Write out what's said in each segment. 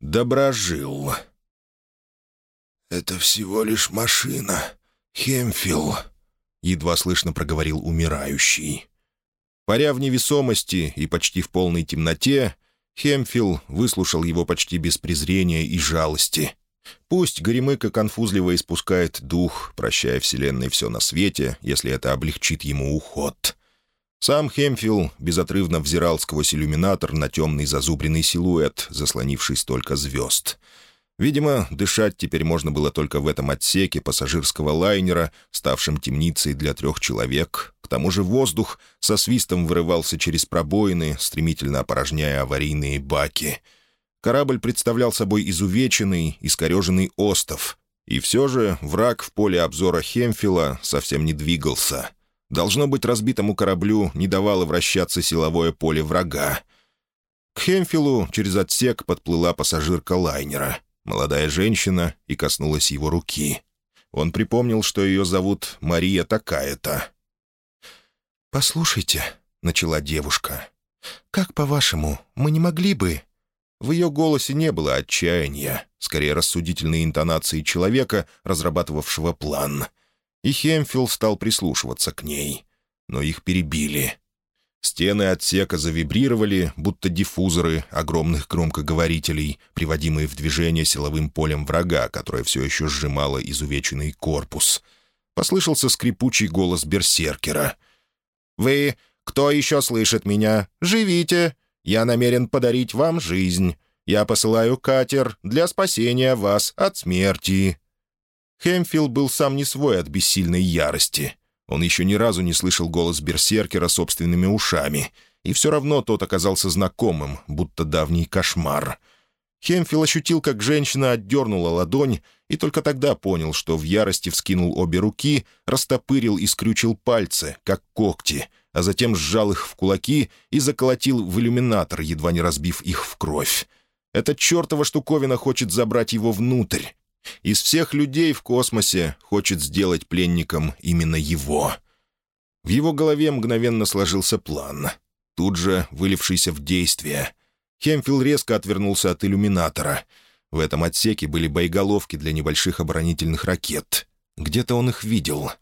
Доброжил. «Это всего лишь машина. Хемфилл», — едва слышно проговорил умирающий. Паря в невесомости и почти в полной темноте, Хемфилл выслушал его почти без презрения и жалости. Пусть Горемыка конфузливо испускает дух, прощая Вселенной все на свете, если это облегчит ему уход. Сам Хемфилл безотрывно взирал сквозь иллюминатор на темный зазубренный силуэт, заслонивший столько звезд — Видимо, дышать теперь можно было только в этом отсеке пассажирского лайнера, ставшем темницей для трех человек. К тому же воздух со свистом вырывался через пробоины, стремительно опорожняя аварийные баки. Корабль представлял собой изувеченный, искореженный остов. И все же враг в поле обзора Хемфила совсем не двигался. Должно быть, разбитому кораблю не давало вращаться силовое поле врага. К Хемфилу через отсек подплыла пассажирка лайнера — молодая женщина, и коснулась его руки. Он припомнил, что ее зовут Мария такая-то. «Послушайте», — начала девушка, — «как по-вашему, мы не могли бы...» В ее голосе не было отчаяния, скорее рассудительные интонации человека, разрабатывавшего план. И Хемфилл стал прислушиваться к ней. Но их перебили. Стены отсека завибрировали, будто диффузоры огромных громкоговорителей, приводимые в движение силовым полем врага, которое все еще сжимало изувеченный корпус. Послышался скрипучий голос берсеркера. «Вы, кто еще слышит меня, живите! Я намерен подарить вам жизнь. Я посылаю катер для спасения вас от смерти». Хемфилл был сам не свой от бессильной ярости. Он еще ни разу не слышал голос берсеркера собственными ушами, и все равно тот оказался знакомым, будто давний кошмар. Хемфил ощутил, как женщина отдернула ладонь, и только тогда понял, что в ярости вскинул обе руки, растопырил и скрючил пальцы, как когти, а затем сжал их в кулаки и заколотил в иллюминатор, едва не разбив их в кровь. Эта чертова штуковина хочет забрать его внутрь, из всех людей в космосе хочет сделать пленником именно его. В его голове мгновенно сложился план, тут же вылившийся в действие. Хемфилл резко отвернулся от иллюминатора. В этом отсеке были боеголовки для небольших оборонительных ракет. Где-то он их видел.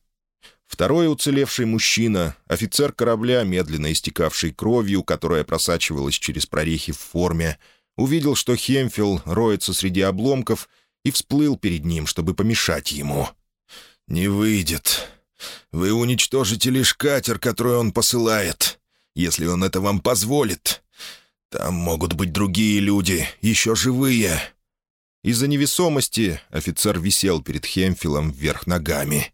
Второй уцелевший мужчина, офицер корабля, медленно истекавший кровью, которая просачивалась через прорехи в форме, увидел, что Хемфилл роется среди обломков и всплыл перед ним, чтобы помешать ему. «Не выйдет. Вы уничтожите лишь катер, который он посылает, если он это вам позволит. Там могут быть другие люди, еще живые». Из-за невесомости офицер висел перед Хемфилом вверх ногами.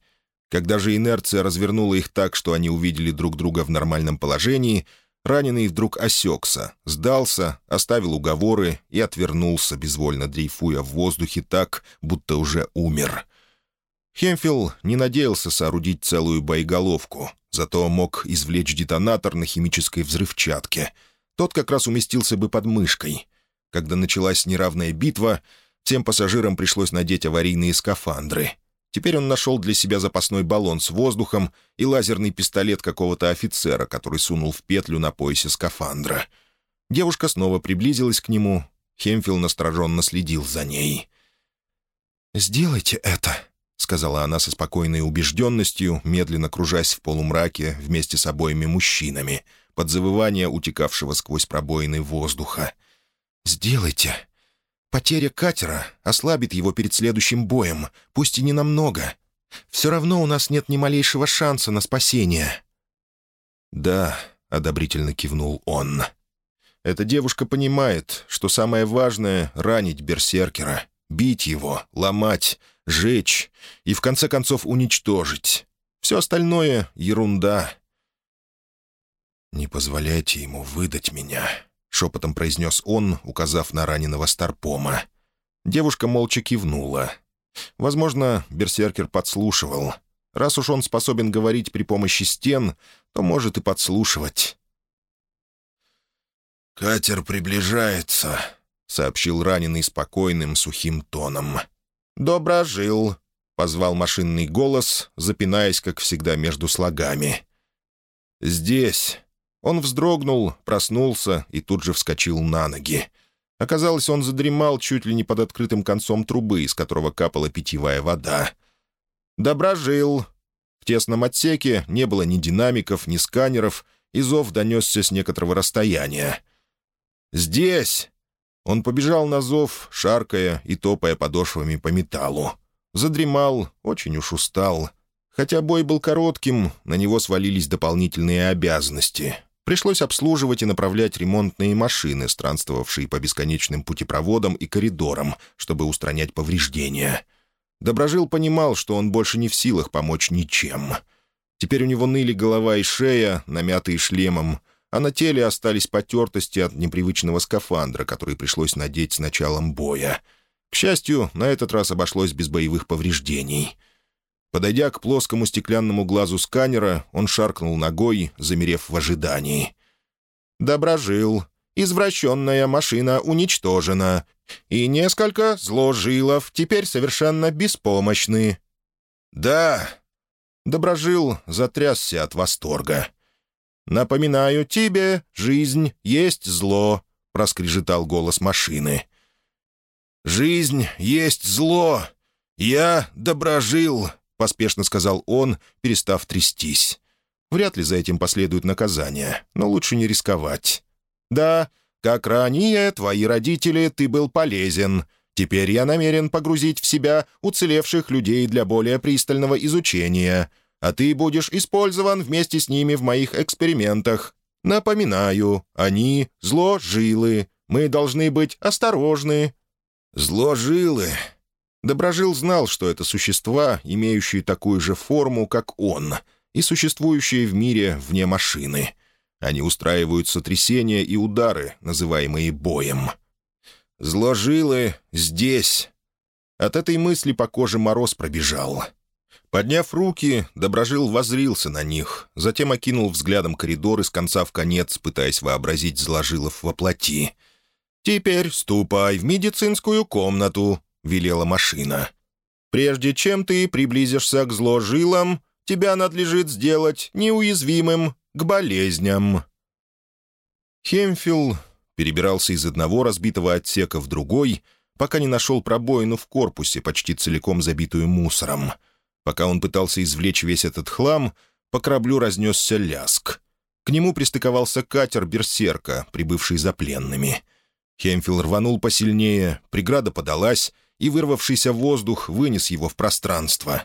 Когда же инерция развернула их так, что они увидели друг друга в нормальном положении — Раненый вдруг осекся, сдался, оставил уговоры и отвернулся, безвольно дрейфуя в воздухе так, будто уже умер. Хемфилл не надеялся соорудить целую боеголовку, зато мог извлечь детонатор на химической взрывчатке. Тот как раз уместился бы под мышкой. Когда началась неравная битва, всем пассажирам пришлось надеть аварийные скафандры — Теперь он нашел для себя запасной баллон с воздухом и лазерный пистолет какого-то офицера, который сунул в петлю на поясе скафандра. Девушка снова приблизилась к нему. Хемфилл настороженно следил за ней. «Сделайте это», — сказала она со спокойной убежденностью, медленно кружась в полумраке вместе с обоими мужчинами, под завывание утекавшего сквозь пробоины воздуха. «Сделайте. Потеря катера ослабит его перед следующим боем, пусть и не намного. Все равно у нас нет ни малейшего шанса на спасение». «Да», — одобрительно кивнул он. «Эта девушка понимает, что самое важное — ранить берсеркера, бить его, ломать, жечь и, в конце концов, уничтожить. Все остальное — ерунда». «Не позволяйте ему выдать меня», — шепотом произнес он, указав на раненого Старпома. Девушка молча кивнула. Возможно, берсеркер подслушивал. Раз уж он способен говорить при помощи стен, то может и подслушивать. «Катер приближается», — сообщил раненый спокойным сухим тоном. «Добро жил», — позвал машинный голос, запинаясь, как всегда, между слогами. «Здесь», он вздрогнул, проснулся и тут же вскочил на ноги. Оказалось, он задремал чуть ли не под открытым концом трубы, из которого капала питьевая вода. «Доброжил!» В тесном отсеке не было ни динамиков, ни сканеров, и зов донесся с некоторого расстояния. «Здесь!» Он побежал на зов, шаркая и топая подошвами по металлу. Задремал, очень уж устал. Хотя бой был коротким, на него свалились дополнительные обязанности. Пришлось обслуживать и направлять ремонтные машины, странствовавшие по бесконечным путепроводам и коридорам, чтобы устранять повреждения. Доброжил понимал, что он больше не в силах помочь ничем. Теперь у него ныли голова и шея, намятые шлемом, а на теле остались потертости от непривычного скафандра, который пришлось надеть с началом боя. К счастью, на этот раз обошлось без боевых повреждений. Подойдя к плоскому стеклянному глазу сканера, он шаркнул ногой, замерев в ожидании. «Доброжил. Извращенная машина уничтожена. И несколько зложилов теперь совершенно беспомощны». «Да». Доброжил затрясся от восторга. «Напоминаю тебе, жизнь есть зло», — проскрежетал голос машины. «Жизнь есть зло. Я доброжил», — поспешно сказал он, перестав трястись. Вряд ли за этим последует наказание, но лучше не рисковать. «Да, как ранее твои родители, ты был полезен. Теперь я намерен погрузить в себя уцелевших людей для более пристального изучения а ты будешь использован вместе с ними в моих экспериментах. Напоминаю, они — зложилы. Мы должны быть осторожны». «Зложилы?» Доброжил знал, что это существа, имеющие такую же форму, как он, и существующие в мире вне машины. Они устраивают сотрясения и удары, называемые боем. «Зложилы здесь». От этой мысли по коже мороз пробежал. Подняв руки, Доброжил возрился на них, затем окинул взглядом коридор из конца в конец, пытаясь вообразить зложилов во плоти. «Теперь ступай в медицинскую комнату», — велела машина. «Прежде чем ты приблизишься к зложилам, тебя надлежит сделать неуязвимым к болезням». Хемфилл перебирался из одного разбитого отсека в другой, пока не нашел пробоину в корпусе, почти целиком забитую мусором — Пока он пытался извлечь весь этот хлам, по кораблю разнесся ляск. К нему пристыковался катер «Берсерка», прибывший за пленными. Хемфилл рванул посильнее, преграда подалась, и вырвавшийся воздух вынес его в пространство.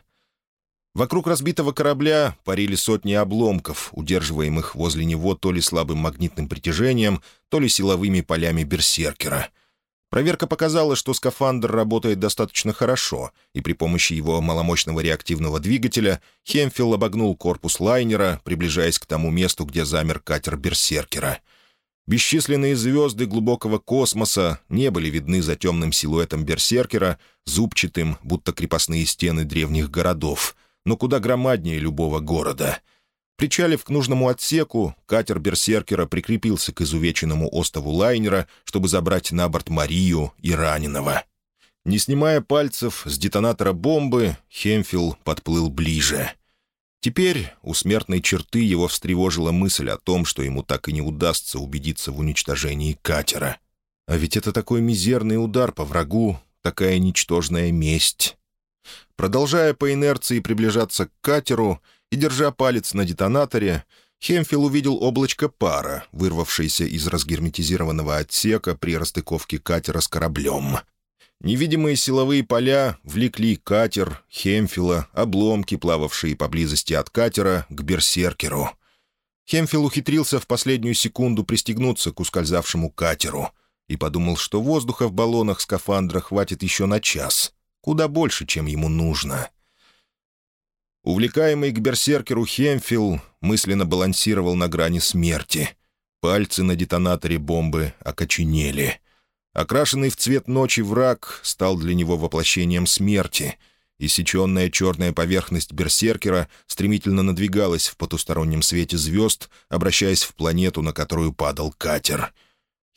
Вокруг разбитого корабля парили сотни обломков, удерживаемых возле него то ли слабым магнитным притяжением, то ли силовыми полями берсеркера — Проверка показала, что скафандр работает достаточно хорошо, и при помощи его маломощного реактивного двигателя Хемфилл обогнул корпус лайнера, приближаясь к тому месту, где замер катер «Берсеркера». Бесчисленные звезды глубокого космоса не были видны за темным силуэтом «Берсеркера», зубчатым, будто крепостные стены древних городов, но куда громаднее любого города — Причалив к нужному отсеку, катер «Берсеркера» прикрепился к изувеченному остову лайнера, чтобы забрать на борт Марию и раненого. Не снимая пальцев с детонатора бомбы, Хемфилл подплыл ближе. Теперь у смертной черты его встревожила мысль о том, что ему так и не удастся убедиться в уничтожении катера. А ведь это такой мизерный удар по врагу, такая ничтожная месть. Продолжая по инерции приближаться к катеру, и, держа палец на детонаторе, Хемфилл увидел облачко пара, вырвавшееся из разгерметизированного отсека при расстыковке катера с кораблем. Невидимые силовые поля влекли катер, Хемфила, обломки, плававшие поблизости от катера, к берсеркеру. Хемфилл ухитрился в последнюю секунду пристегнуться к ускользавшему катеру и подумал, что воздуха в баллонах скафандра хватит еще на час, куда больше, чем ему нужно. Увлекаемый к берсеркеру Хемфилл мысленно балансировал на грани смерти. Пальцы на детонаторе бомбы окоченели. Окрашенный в цвет ночи враг стал для него воплощением смерти, и сеченная черная поверхность берсеркера стремительно надвигалась в потустороннем свете звезд, обращаясь в планету, на которую падал катер.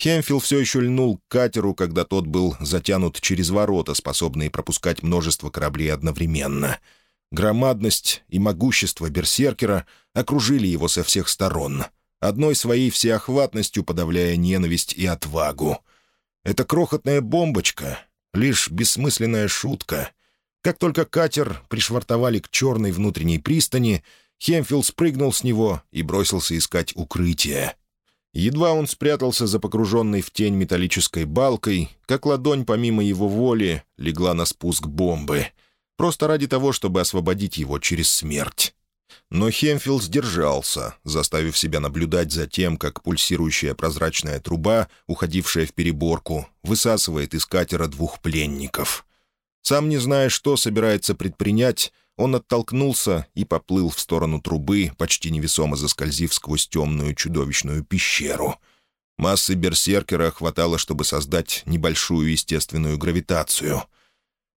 Хемфилл все еще льнул к катеру, когда тот был затянут через ворота, способные пропускать множество кораблей одновременно — Громадность и могущество берсеркера окружили его со всех сторон, одной своей всеохватностью подавляя ненависть и отвагу. Эта крохотная бомбочка — лишь бессмысленная шутка. Как только катер пришвартовали к черной внутренней пристани, Хемфилд спрыгнул с него и бросился искать укрытие. Едва он спрятался за погруженной в тень металлической балкой, как ладонь помимо его воли легла на спуск бомбы, просто ради того, чтобы освободить его через смерть. Но Хемфилд сдержался, заставив себя наблюдать за тем, как пульсирующая прозрачная труба, уходившая в переборку, высасывает из катера двух пленников. Сам не зная, что собирается предпринять, он оттолкнулся и поплыл в сторону трубы, почти невесомо заскользив сквозь темную чудовищную пещеру. Массы берсеркера хватало, чтобы создать небольшую естественную гравитацию.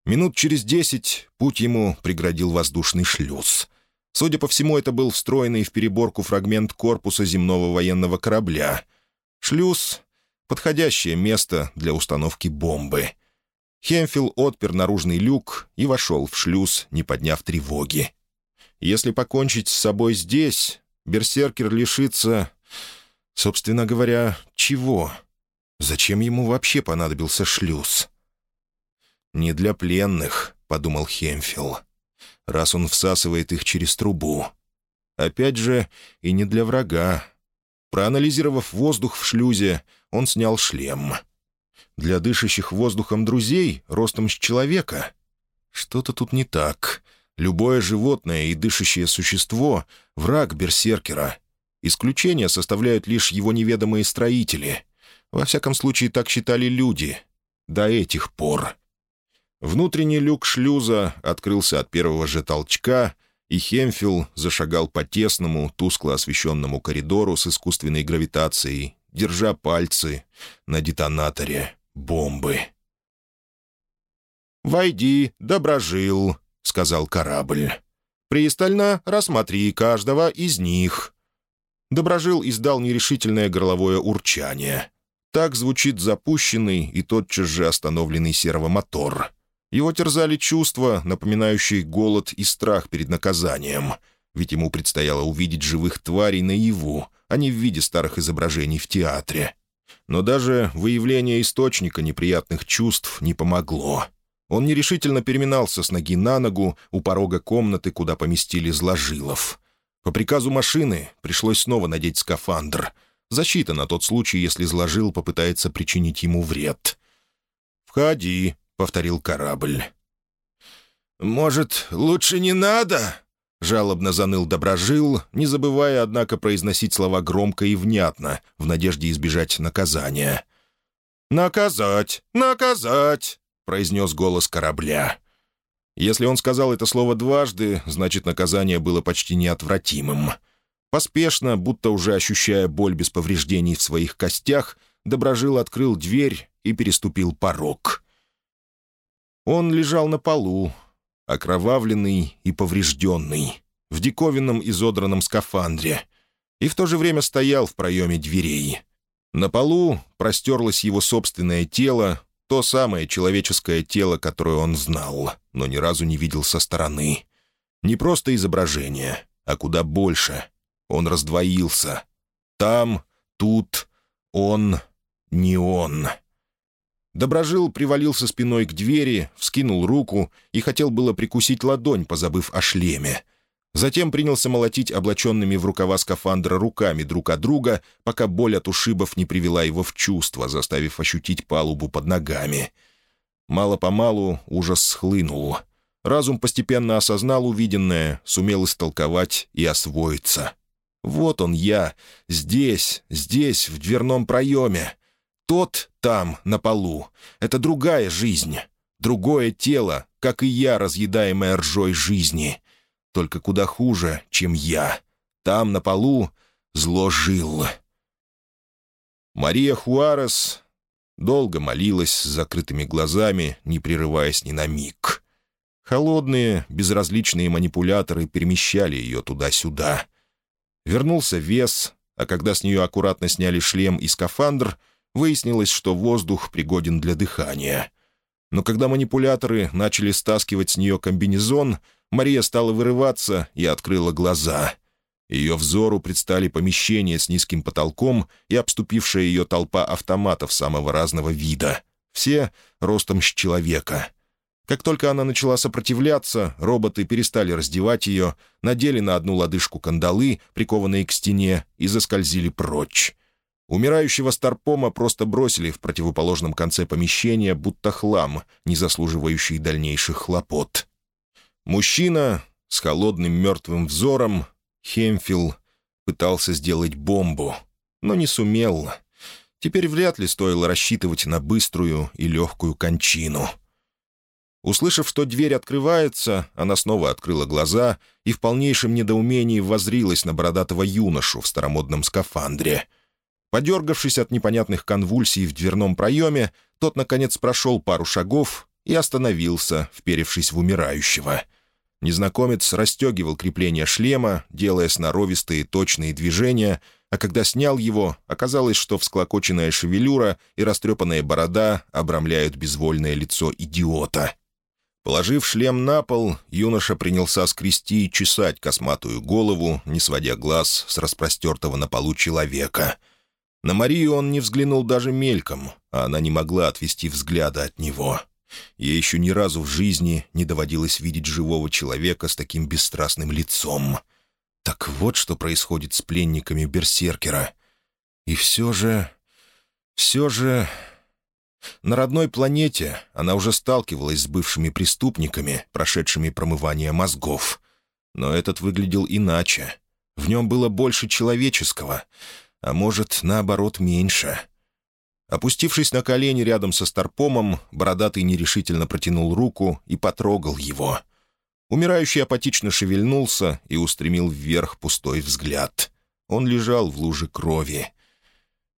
Минут через десять путь ему преградил воздушный шлюз. Судя по всему, это был встроенный в переборку фрагмент корпуса земного военного корабля. Шлюз — подходящее место для установки бомбы — Хемфил отпер наружный люк и вошел в шлюз, не подняв тревоги. Если покончить с собой здесь, берсеркер лишится... Собственно говоря, чего? Зачем ему вообще понадобился шлюз? «Не для пленных», — подумал Хемфил, раз он всасывает их через трубу. Опять же, и не для врага. Проанализировав воздух в шлюзе, он снял шлем — для дышащих воздухом друзей, ростом с человека. Что-то тут не так. Любое животное и дышащее существо — враг берсеркера. Исключение составляют лишь его неведомые строители. Во всяком случае, так считали люди. До этих пор. Внутренний люк шлюза открылся от первого же толчка, и Хемфил зашагал по тесному, тускло освещенному коридору с искусственной гравитацией, держа пальцы на детонаторе бомбы. «Войди, доброжил», — сказал корабль. «Пристально рассмотри каждого из них». Доброжил издал нерешительное горловое урчание. Так звучит запущенный и тотчас же остановленный сервомотор. Его терзали чувства, напоминающие голод и страх перед наказанием, ведь ему предстояло увидеть живых тварей наяву, а не в виде старых изображений в театре. Но даже выявление источника неприятных чувств не помогло. Он нерешительно переминался с ноги на ногу у порога комнаты, куда поместили зложилов. По приказу машины пришлось снова надеть скафандр. Защита на тот случай, если зложил попытается причинить ему вред. «Входи», — повторил корабль. «Может, лучше не надо?» Жалобно заныл Доброжил, не забывая, однако, произносить слова громко и внятно, в надежде избежать наказания. «Наказать! Наказать!» — произнес голос корабля. Если он сказал это слово дважды, значит, наказание было почти неотвратимым. Поспешно, будто уже ощущая боль без повреждений в своих костях, Доброжил открыл дверь и переступил порог. Он лежал на полу, окровавленный и поврежденный, в диковинном изодранном скафандре, и в то же время стоял в проеме дверей. На полу простерлось его собственное тело, то самое человеческое тело, которое он знал, но ни разу не видел со стороны. Не просто изображение, а куда больше. Он раздвоился. Там, тут, он, не он. Доброжил привалился спиной к двери, вскинул руку и хотел было прикусить ладонь, позабыв о шлеме. Затем принялся молотить облаченными в рукава скафандра руками друг от друга, пока боль от ушибов не привела его в чувство, заставив ощутить палубу под ногами. Мало-помалу ужас схлынул. Разум постепенно осознал увиденное, сумел истолковать и освоиться. «Вот он я, здесь, здесь, в дверном проеме. Тот там, на полу, — это другая жизнь, другое тело, как и я, разъедаемое ржой жизни. Только куда хуже, чем я. Там, на полу, зло жил. Мария Хуарес долго молилась с закрытыми глазами, не прерываясь ни на миг. Холодные, безразличные манипуляторы перемещали ее туда-сюда. Вернулся вес, а когда с нее аккуратно сняли шлем и скафандр — Выяснилось, что воздух пригоден для дыхания. Но когда манипуляторы начали стаскивать с нее комбинезон, Мария стала вырываться и открыла глаза. Ее взору предстали помещения с низким потолком и обступившая ее толпа автоматов самого разного вида. Все ростом с человека. Как только она начала сопротивляться, роботы перестали раздевать ее, надели на одну лодыжку кандалы, прикованные к стене, и заскользили прочь. Умирающего Старпома просто бросили в противоположном конце помещения, будто хлам, не заслуживающий дальнейших хлопот. Мужчина с холодным мертвым взором, Хемфил, пытался сделать бомбу, но не сумел. Теперь вряд ли стоило рассчитывать на быструю и легкую кончину. Услышав, что дверь открывается, она снова открыла глаза и в полнейшем недоумении возрилась на бородатого юношу в старомодном скафандре — Подергавшись от непонятных конвульсий в дверном проеме, тот, наконец, прошел пару шагов и остановился, вперевшись в умирающего. Незнакомец расстегивал крепление шлема, делая сноровистые точные движения, а когда снял его, оказалось, что всклокоченная шевелюра и растрепанная борода обрамляют безвольное лицо идиота. Положив шлем на пол, юноша принялся скрести и чесать косматую голову, не сводя глаз с распростертого на полу человека — на Марию он не взглянул даже мельком, а она не могла отвести взгляда от него. Ей еще ни разу в жизни не доводилось видеть живого человека с таким бесстрастным лицом. Так вот, что происходит с пленниками Берсеркера. И все же... все же... На родной планете она уже сталкивалась с бывшими преступниками, прошедшими промывание мозгов. Но этот выглядел иначе. В нем было больше человеческого — а может, наоборот, меньше. Опустившись на колени рядом со Старпомом, Бородатый нерешительно протянул руку и потрогал его. Умирающий апатично шевельнулся и устремил вверх пустой взгляд. Он лежал в луже крови.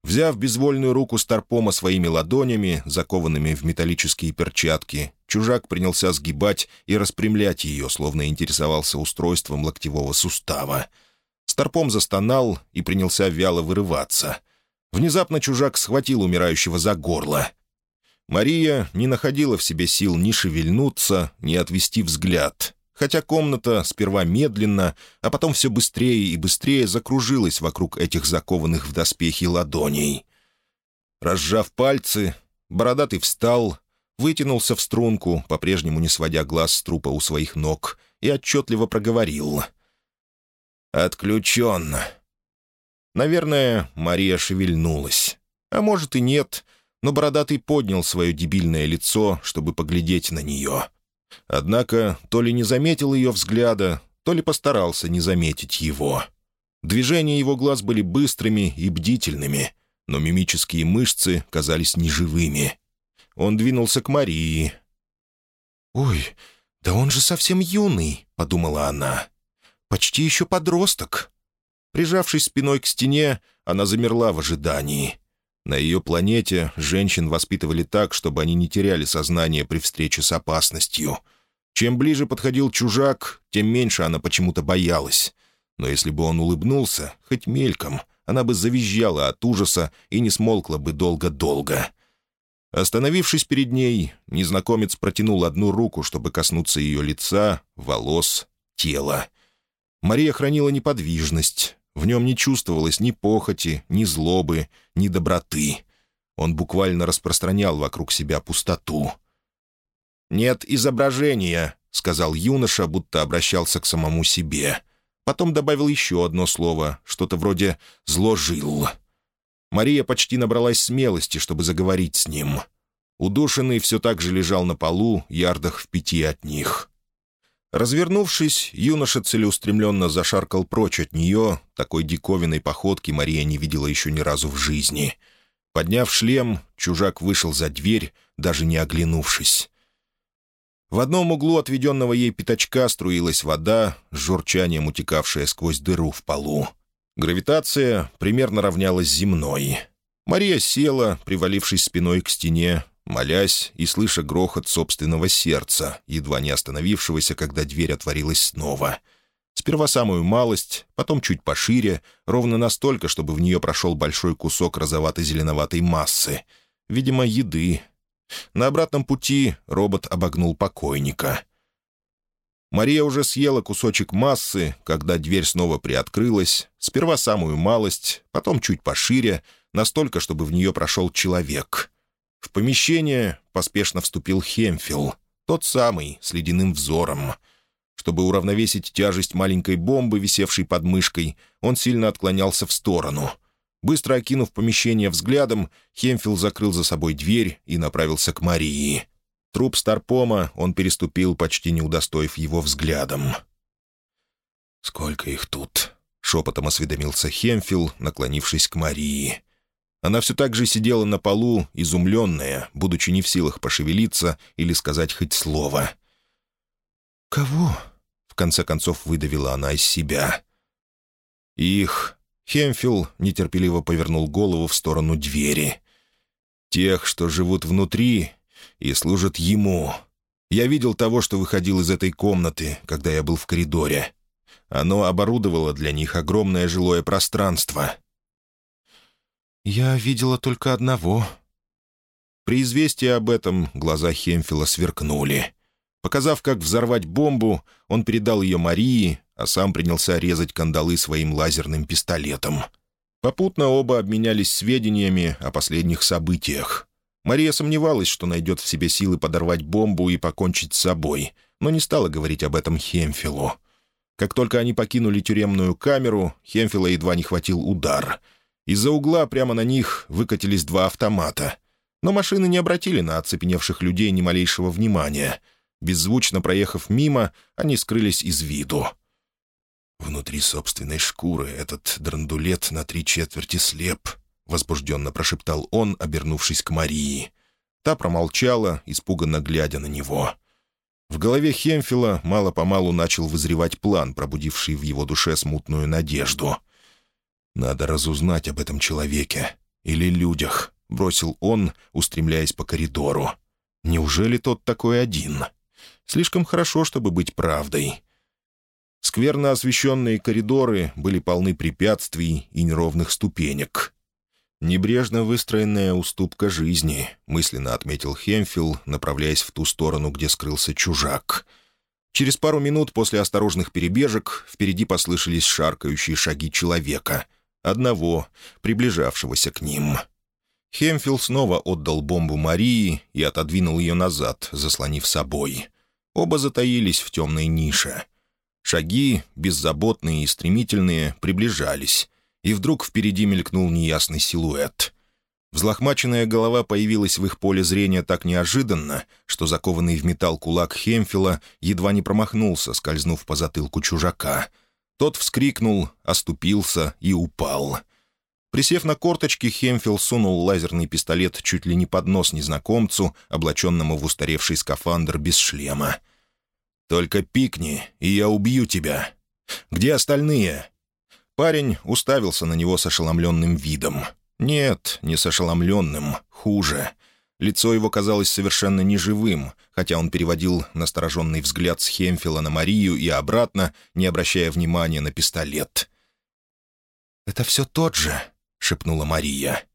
Взяв безвольную руку Старпома своими ладонями, закованными в металлические перчатки, чужак принялся сгибать и распрямлять ее, словно интересовался устройством локтевого сустава — Старпом застонал и принялся вяло вырываться. Внезапно чужак схватил умирающего за горло. Мария не находила в себе сил ни шевельнуться, ни отвести взгляд, хотя комната сперва медленно, а потом все быстрее и быстрее закружилась вокруг этих закованных в доспехи ладоней. Разжав пальцы, бородатый встал, вытянулся в струнку, по-прежнему не сводя глаз с трупа у своих ног, и отчетливо проговорил — «Отключен». Наверное, Мария шевельнулась. А может и нет, но Бородатый поднял свое дебильное лицо, чтобы поглядеть на нее. Однако то ли не заметил ее взгляда, то ли постарался не заметить его. Движения его глаз были быстрыми и бдительными, но мимические мышцы казались неживыми. Он двинулся к Марии. «Ой, да он же совсем юный», — подумала она почти еще подросток». Прижавшись спиной к стене, она замерла в ожидании. На ее планете женщин воспитывали так, чтобы они не теряли сознание при встрече с опасностью. Чем ближе подходил чужак, тем меньше она почему-то боялась. Но если бы он улыбнулся, хоть мельком, она бы завизжала от ужаса и не смолкла бы долго-долго. Остановившись перед ней, незнакомец протянул одну руку, чтобы коснуться ее лица, волос, тела. Мария хранила неподвижность. В нем не чувствовалось ни похоти, ни злобы, ни доброты. Он буквально распространял вокруг себя пустоту. «Нет изображения», — сказал юноша, будто обращался к самому себе. Потом добавил еще одно слово, что-то вроде «зложил». Мария почти набралась смелости, чтобы заговорить с ним. Удушенный все так же лежал на полу, ярдах в пяти от них. Развернувшись, юноша целеустремленно зашаркал прочь от нее, такой диковинной походки Мария не видела еще ни разу в жизни. Подняв шлем, чужак вышел за дверь, даже не оглянувшись. В одном углу отведенного ей пятачка струилась вода, с журчанием утекавшая сквозь дыру в полу. Гравитация примерно равнялась земной. Мария села, привалившись спиной к стене, молясь и слыша грохот собственного сердца, едва не остановившегося, когда дверь отворилась снова. Сперва самую малость, потом чуть пошире, ровно настолько, чтобы в нее прошел большой кусок розовато-зеленоватой массы. Видимо, еды. На обратном пути робот обогнул покойника. Мария уже съела кусочек массы, когда дверь снова приоткрылась, сперва самую малость, потом чуть пошире, настолько, чтобы в нее прошел человек. В помещение поспешно вступил Хемфил, тот самый, с ледяным взором. Чтобы уравновесить тяжесть маленькой бомбы, висевшей под мышкой, он сильно отклонялся в сторону. Быстро окинув помещение взглядом, Хемфил закрыл за собой дверь и направился к Марии. Труп Старпома он переступил, почти не удостоив его взглядом. «Сколько их тут?» — шепотом осведомился Хемфил, наклонившись к Марии. Она все так же сидела на полу, изумленная, будучи не в силах пошевелиться или сказать хоть слово. «Кого?» — в конце концов выдавила она из себя. «Их...» — Хемфил нетерпеливо повернул голову в сторону двери. «Тех, что живут внутри и служат ему. Я видел того, что выходил из этой комнаты, когда я был в коридоре. Оно оборудовало для них огромное жилое пространство». «Я видела только одного». При известии об этом глаза Хемфила сверкнули. Показав, как взорвать бомбу, он передал ее Марии, а сам принялся резать кандалы своим лазерным пистолетом. Попутно оба обменялись сведениями о последних событиях. Мария сомневалась, что найдет в себе силы подорвать бомбу и покончить с собой, но не стала говорить об этом Хемфилу. Как только они покинули тюремную камеру, Хемфила едва не хватил удар. Из-за угла прямо на них выкатились два автомата. Но машины не обратили на оцепеневших людей ни малейшего внимания. Беззвучно проехав мимо, они скрылись из виду. Внутри собственной шкуры этот драндулет на три четверти слеп —— возбужденно прошептал он, обернувшись к Марии. Та промолчала, испуганно глядя на него. В голове Хемфила мало-помалу начал вызревать план, пробудивший в его душе смутную надежду. «Надо разузнать об этом человеке. Или людях», — бросил он, устремляясь по коридору. «Неужели тот такой один? Слишком хорошо, чтобы быть правдой». Скверно освещенные коридоры были полны препятствий и неровных ступенек. «Небрежно выстроенная уступка жизни», — мысленно отметил Хемфилл, направляясь в ту сторону, где скрылся чужак. Через пару минут после осторожных перебежек впереди послышались шаркающие шаги человека, одного, приближавшегося к ним. Хемфилл снова отдал бомбу Марии и отодвинул ее назад, заслонив собой. Оба затаились в темной нише. Шаги, беззаботные и стремительные, приближались и вдруг впереди мелькнул неясный силуэт. Взлохмаченная голова появилась в их поле зрения так неожиданно, что закованный в металл кулак Хемфила едва не промахнулся, скользнув по затылку чужака. Тот вскрикнул, оступился и упал. Присев на корточки, Хемфил сунул лазерный пистолет чуть ли не под нос незнакомцу, облаченному в устаревший скафандр без шлема. «Только пикни, и я убью тебя. Где остальные?» Парень уставился на него с ошеломленным видом. Нет, не с ошеломленным, хуже. Лицо его казалось совершенно неживым, хотя он переводил настороженный взгляд с Хемфила на Марию и обратно, не обращая внимания на пистолет. «Это все тот же», — шепнула Мария.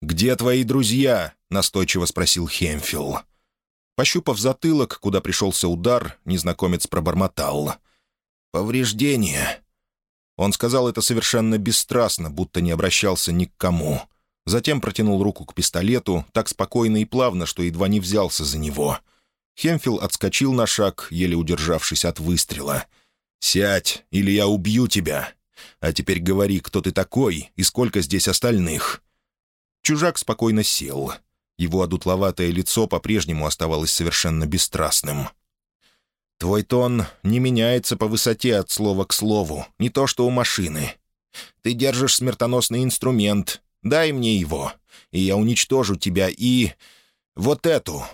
«Где твои друзья?» — настойчиво спросил Хемфил. Пощупав затылок, куда пришелся удар, незнакомец пробормотал. «Повреждения. Он сказал это совершенно бесстрастно, будто не обращался ни к кому. Затем протянул руку к пистолету, так спокойно и плавно, что едва не взялся за него. Хемфил отскочил на шаг, еле удержавшись от выстрела. «Сядь, или я убью тебя. А теперь говори, кто ты такой и сколько здесь остальных». Чужак спокойно сел. Его одутловатое лицо по-прежнему оставалось совершенно бесстрастным. Твой тон не меняется по высоте от слова к слову, не то что у машины. Ты держишь смертоносный инструмент, дай мне его, и я уничтожу тебя и... вот эту».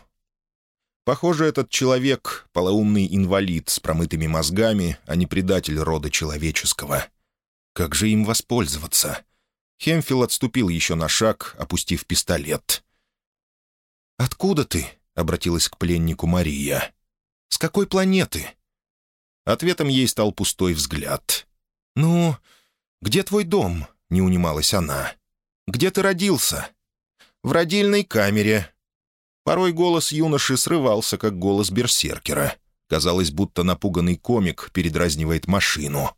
Похоже, этот человек — полоумный инвалид с промытыми мозгами, а не предатель рода человеческого. Как же им воспользоваться? Хемфил отступил еще на шаг, опустив пистолет. «Откуда ты?» — обратилась к пленнику Мария. С какой планеты?» Ответом ей стал пустой взгляд. «Ну, где твой дом?» — не унималась она. «Где ты родился?» «В родильной камере». Порой голос юноши срывался, как голос берсеркера. Казалось, будто напуганный комик передразнивает машину.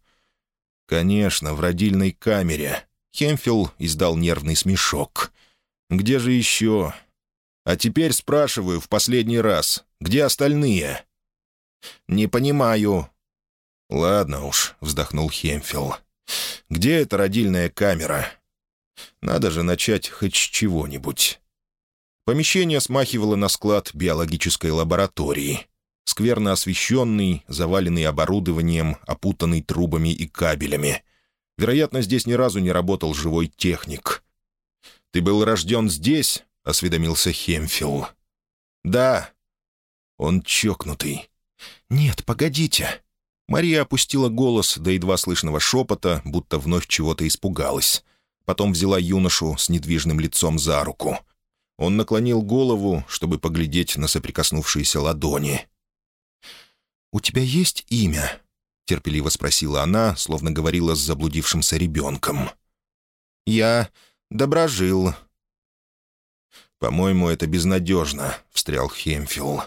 «Конечно, в родильной камере». Хемфилл издал нервный смешок. «Где же еще?» «А теперь спрашиваю в последний раз, где остальные?» «Не понимаю». «Ладно уж», — вздохнул Хемфилл. «Где эта родильная камера?» «Надо же начать хоть с чего-нибудь». Помещение смахивало на склад биологической лаборатории. Скверно освещенный, заваленный оборудованием, опутанный трубами и кабелями. Вероятно, здесь ни разу не работал живой техник. «Ты был рожден здесь?» — осведомился Хемфилл. «Да». «Он чокнутый». «Нет, погодите». Мария опустила голос до едва слышного шепота, будто вновь чего-то испугалась. Потом взяла юношу с недвижным лицом за руку. Он наклонил голову, чтобы поглядеть на соприкоснувшиеся ладони. «У тебя есть имя?» — терпеливо спросила она, словно говорила с заблудившимся ребенком. «Я доброжил». «По-моему, это безнадежно», — встрял Хемфилл.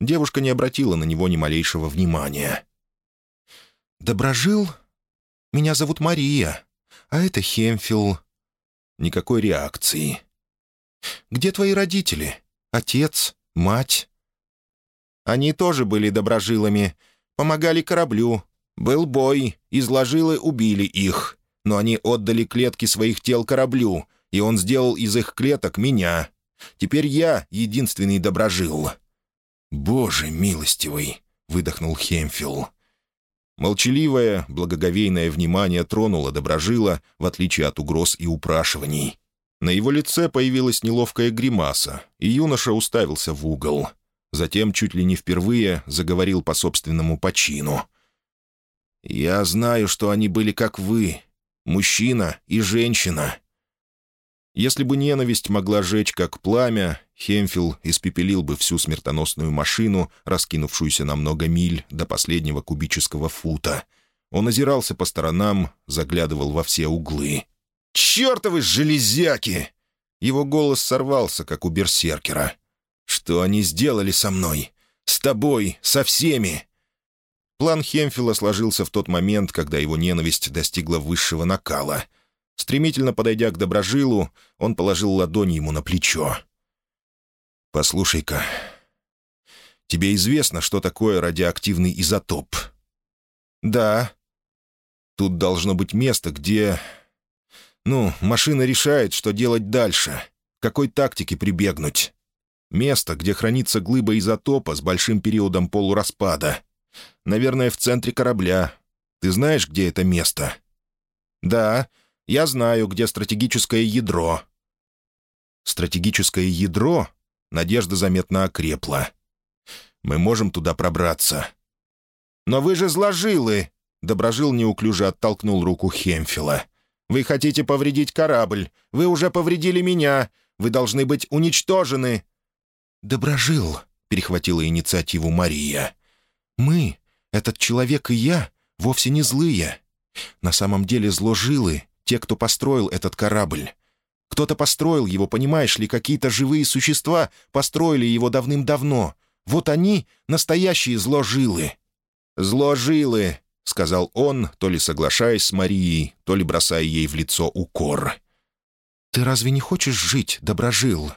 Девушка не обратила на него ни малейшего внимания. «Доброжил? Меня зовут Мария, а это Хемфилл». Никакой реакции. «Где твои родители? Отец? Мать?» «Они тоже были доброжилами. Помогали кораблю. Был бой, изложилы убили их. Но они отдали клетки своих тел кораблю, и он сделал из их клеток меня. Теперь я единственный доброжил». «Боже милостивый!» — выдохнул Хемфилл. Молчаливое, благоговейное внимание тронуло Доброжила, в отличие от угроз и упрашиваний. На его лице появилась неловкая гримаса, и юноша уставился в угол. Затем, чуть ли не впервые, заговорил по собственному почину. «Я знаю, что они были как вы, мужчина и женщина». Если бы ненависть могла жечь как пламя, Хемфилл испепелил бы всю смертоносную машину, раскинувшуюся на много миль до последнего кубического фута. Он озирался по сторонам, заглядывал во все углы. «Чертовы железяки!» Его голос сорвался, как у берсеркера. «Что они сделали со мной? С тобой? Со всеми?» План Хемфила сложился в тот момент, когда его ненависть достигла высшего накала. Стремительно подойдя к Доброжилу, он положил ладонь ему на плечо. «Послушай-ка, тебе известно, что такое радиоактивный изотоп?» «Да». «Тут должно быть место, где ну, машина решает, что делать дальше. Какой тактике прибегнуть? Место, где хранится глыба изотопа с большим периодом полураспада. Наверное, в центре корабля. Ты знаешь, где это место? Да, я знаю, где стратегическое ядро. Стратегическое ядро? Надежда заметно окрепла. Мы можем туда пробраться. «Но вы же зложилы!» Доброжил неуклюже оттолкнул руку Хемфила. Вы хотите повредить корабль. Вы уже повредили меня. Вы должны быть уничтожены». «Доброжил», — перехватила инициативу Мария. «Мы, этот человек и я, вовсе не злые. На самом деле зложилы те, кто построил этот корабль. Кто-то построил его, понимаешь ли, какие-то живые существа построили его давным-давно. Вот они — настоящие зложилы». «Зложилы», — сказал он, то ли соглашаясь с Марией, то ли бросая ей в лицо укор. «Ты разве не хочешь жить, Доброжил?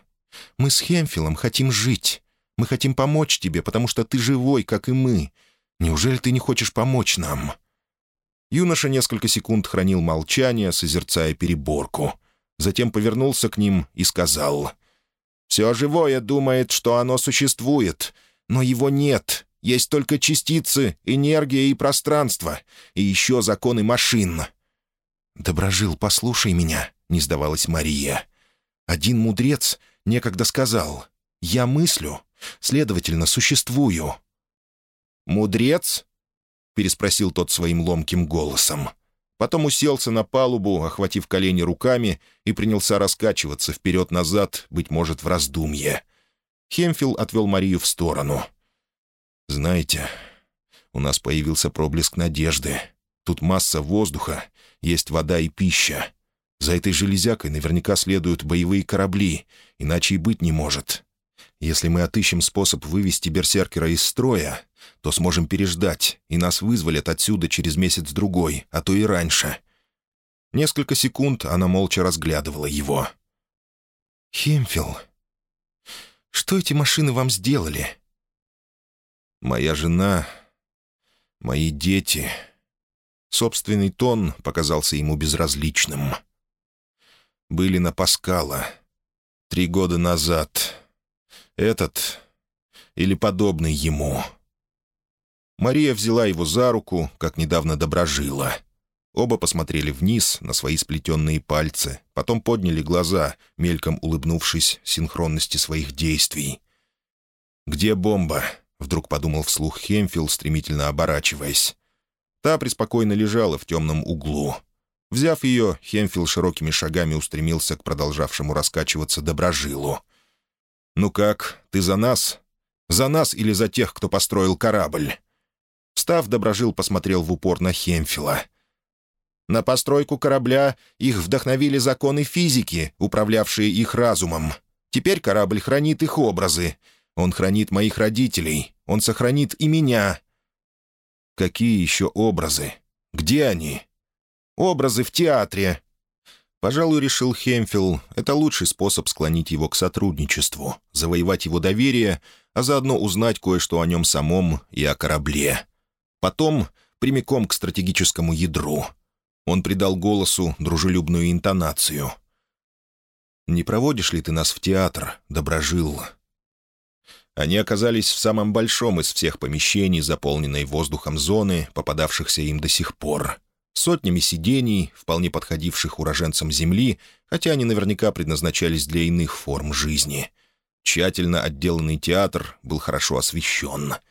Мы с Хемфилом хотим жить. Мы хотим помочь тебе, потому что ты живой, как и мы. Неужели ты не хочешь помочь нам?» Юноша несколько секунд хранил молчание, созерцая переборку. Затем повернулся к ним и сказал. «Все живое думает, что оно существует, но его нет, есть только частицы, энергия и пространство, и еще законы машин». «Доброжил, послушай меня», — не сдавалась Мария. «Один мудрец некогда сказал, «Я мыслю, следовательно, существую». «Мудрец?» — переспросил тот своим ломким голосом. Потом уселся на палубу, охватив колени руками, и принялся раскачиваться вперед-назад, быть может, в раздумье. Хемфил отвел Марию в сторону — «Знаете, у нас появился проблеск надежды. Тут масса воздуха, есть вода и пища. За этой железякой наверняка следуют боевые корабли, иначе и быть не может. Если мы отыщем способ вывести берсеркера из строя, то сможем переждать, и нас вызволят отсюда через месяц-другой, а то и раньше». Несколько секунд она молча разглядывала его. «Хемфилл, что эти машины вам сделали?» «Моя жена, мои дети...» Собственный тон показался ему безразличным. «Были на Паскала. Три года назад. Этот или подобный ему». Мария взяла его за руку, как недавно доброжила. Оба посмотрели вниз на свои сплетенные пальцы, потом подняли глаза, мельком улыбнувшись синхронности своих действий. «Где бомба?» — вдруг подумал вслух Хемфилл, стремительно оборачиваясь. Та преспокойно лежала в темном углу. Взяв ее, Хемфилл широкими шагами устремился к продолжавшему раскачиваться доброжилу. «Ну как, ты за нас? За нас или за тех, кто построил корабль?» Встав, Доброжил посмотрел в упор на Хемфила. «На постройку корабля их вдохновили законы физики, управлявшие их разумом. Теперь корабль хранит их образы. Он хранит моих родителей. Он сохранит и меня». «Какие еще образы? Где они?» «Образы в театре». Пожалуй, решил Хемфилл, это лучший способ склонить его к сотрудничеству, завоевать его доверие, а заодно узнать кое-что о нем самом и о корабле. Потом прямиком к стратегическому ядру. Он придал голосу дружелюбную интонацию. «Не проводишь ли ты нас в театр, Доброжил?» Они оказались в самом большом из всех помещений, заполненной воздухом зоны, попадавшихся им до сих пор. Сотнями сидений, вполне подходивших уроженцам Земли, хотя они наверняка предназначались для иных форм жизни. Тщательно отделанный театр был хорошо освещен —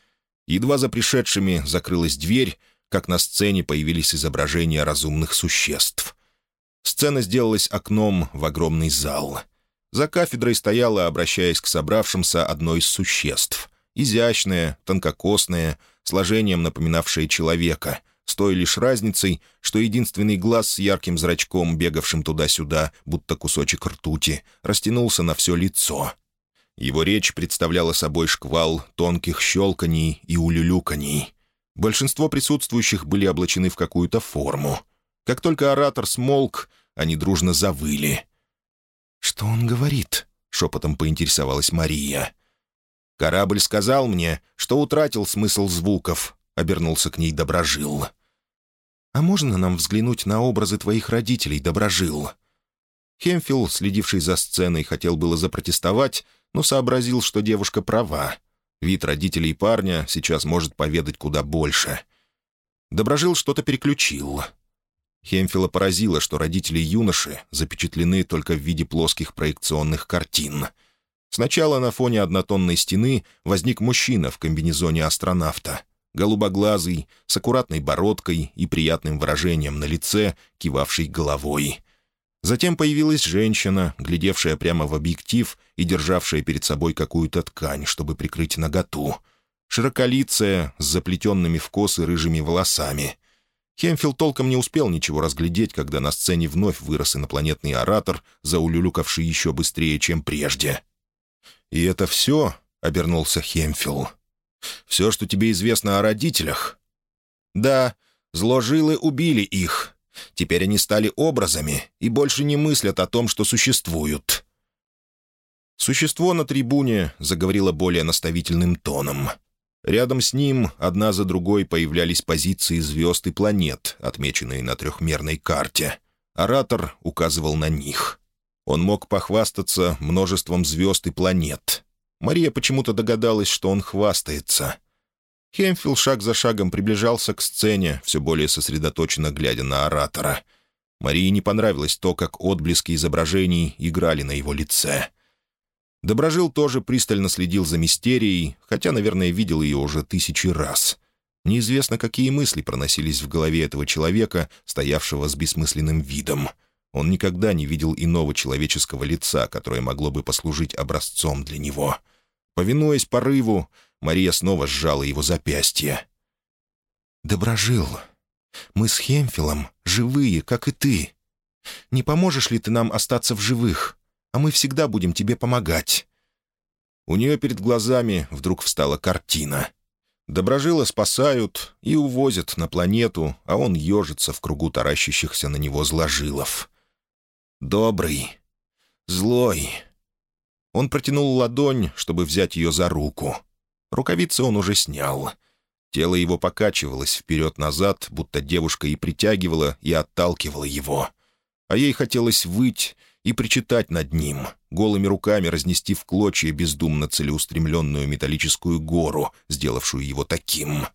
Едва за пришедшими закрылась дверь, как на сцене появились изображения разумных существ. Сцена сделалась окном в огромный зал. За кафедрой стояла, обращаясь к собравшимся, одно из существ. Изящное, тонкокосное, сложением напоминавшее человека, с той лишь разницей, что единственный глаз с ярким зрачком, бегавшим туда-сюда, будто кусочек ртути, растянулся на все лицо — его речь представляла собой шквал тонких щелканий и улюлюканий. Большинство присутствующих были облачены в какую-то форму. Как только оратор смолк, они дружно завыли. «Что он говорит?» — шепотом поинтересовалась Мария. «Корабль сказал мне, что утратил смысл звуков», — обернулся к ней Доброжил. «А можно нам взглянуть на образы твоих родителей, Доброжил?» Хемфилл, следивший за сценой, хотел было запротестовать, но сообразил, что девушка права. Вид родителей парня сейчас может поведать куда больше. Доброжил что-то переключил. Хемфила поразило, что родители юноши запечатлены только в виде плоских проекционных картин. Сначала на фоне однотонной стены возник мужчина в комбинезоне астронавта, голубоглазый, с аккуратной бородкой и приятным выражением на лице, кивавший головой. Затем появилась женщина, глядевшая прямо в объектив и державшая перед собой какую-то ткань, чтобы прикрыть наготу. Широколицая, с заплетенными в косы рыжими волосами. Хемфилл толком не успел ничего разглядеть, когда на сцене вновь вырос инопланетный оратор, заулюлюкавший еще быстрее, чем прежде. «И это все?» — обернулся Хемфилл. «Все, что тебе известно о родителях?» «Да, зложилы убили их», Теперь они стали образами и больше не мыслят о том, что существуют. Существо на трибуне заговорило более наставительным тоном. Рядом с ним одна за другой появлялись позиции звезд и планет, отмеченные на трехмерной карте. Оратор указывал на них. Он мог похвастаться множеством звезд и планет. Мария почему-то догадалась, что он хвастается. Хемфилл шаг за шагом приближался к сцене, все более сосредоточенно глядя на оратора. Марии не понравилось то, как отблески изображений играли на его лице. Доброжил тоже пристально следил за мистерией, хотя, наверное, видел ее уже тысячи раз. Неизвестно, какие мысли проносились в голове этого человека, стоявшего с бессмысленным видом. Он никогда не видел иного человеческого лица, которое могло бы послужить образцом для него. Повинуясь порыву, Мария снова сжала его запястье. «Доброжил, мы с Хемфилом живые, как и ты. Не поможешь ли ты нам остаться в живых? А мы всегда будем тебе помогать». У нее перед глазами вдруг встала картина. Доброжила спасают и увозят на планету, а он ежится в кругу таращащихся на него зложилов. Добрый, злой. Он протянул ладонь, чтобы взять ее за руку. Рукавицы он уже снял. Тело его покачивалось вперед-назад, будто девушка и притягивала, и отталкивала его. А ей хотелось выть и причитать над ним, голыми руками разнести в клочья бездумно целеустремленную металлическую гору, сделавшую его таким.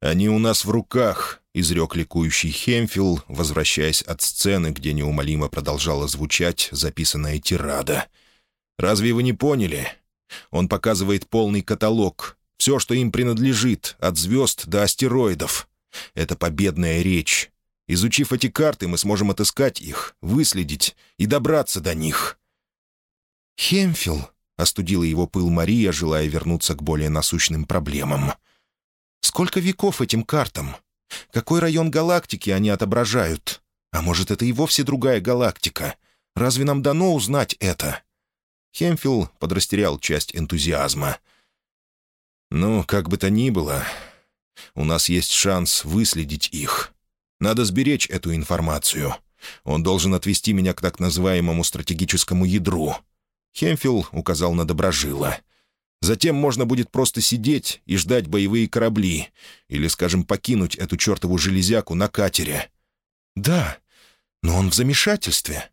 «Они у нас в руках», — изрек ликующий Хемфилл, возвращаясь от сцены, где неумолимо продолжала звучать записанная тирада. «Разве вы не поняли? Он показывает полный каталог, все, что им принадлежит, от звезд до астероидов. Это победная речь. Изучив эти карты, мы сможем отыскать их, выследить и добраться до них». «Хемфил», — остудила его пыл Мария, желая вернуться к более насущным проблемам. «Сколько веков этим картам? Какой район галактики они отображают? А может, это и вовсе другая галактика? Разве нам дано узнать это?» Хемфил подрастерял часть энтузиазма — «Ну, как бы то ни было, у нас есть шанс выследить их. Надо сберечь эту информацию. Он должен отвести меня к так называемому стратегическому ядру». Хемфилл указал на Доброжила. «Затем можно будет просто сидеть и ждать боевые корабли, или, скажем, покинуть эту чертову железяку на катере». «Да, но он в замешательстве».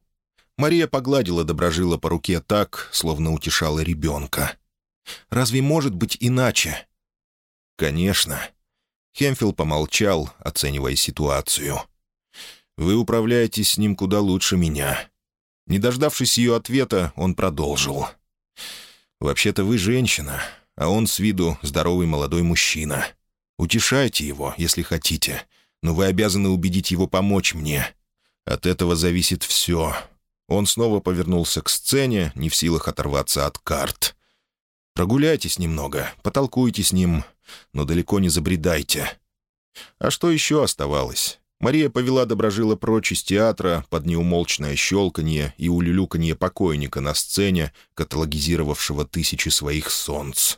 Мария погладила Доброжила по руке так, словно утешала ребенка. Разве может быть иначе?» «Конечно». Хемфилл помолчал, оценивая ситуацию. «Вы управляетесь с ним куда лучше меня». Не дождавшись ее ответа, он продолжил. «Вообще-то вы женщина, а он с виду здоровый молодой мужчина. Утешайте его, если хотите, но вы обязаны убедить его помочь мне. От этого зависит все». Он снова повернулся к сцене, не в силах оторваться от карт. Прогуляйтесь немного, потолкуйте с ним, но далеко не забредайте». А что еще оставалось? Мария повела Доброжила прочь из театра под неумолчное щелканье и улюлюканье покойника на сцене, каталогизировавшего тысячи своих солнц.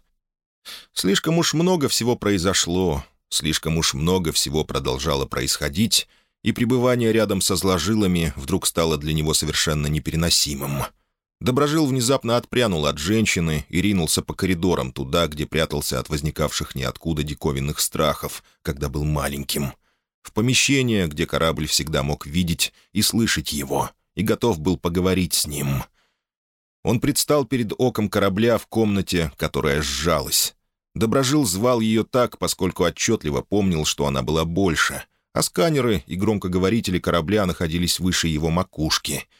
Слишком уж много всего произошло, слишком уж много всего продолжало происходить, и пребывание рядом со зложилами вдруг стало для него совершенно непереносимым — Доброжил внезапно отпрянул от женщины и ринулся по коридорам туда, где прятался от возникавших ниоткуда диковинных страхов, когда был маленьким. В помещение, где корабль всегда мог видеть и слышать его, и готов был поговорить с ним. Он предстал перед оком корабля в комнате, которая сжалась. Доброжил звал ее так, поскольку отчетливо помнил, что она была больше, а сканеры и громкоговорители корабля находились выше его макушки —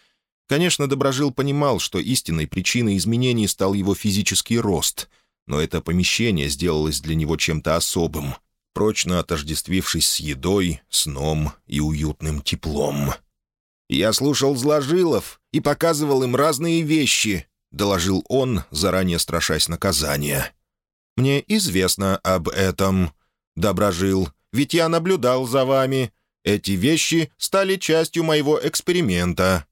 Конечно, Доброжил понимал, что истинной причиной изменений стал его физический рост, но это помещение сделалось для него чем-то особым, прочно отождествившись с едой, сном и уютным теплом. «Я слушал Зложилов и показывал им разные вещи», — доложил он, заранее страшась наказания. «Мне известно об этом, Доброжил, ведь я наблюдал за вами. Эти вещи стали частью моего эксперимента».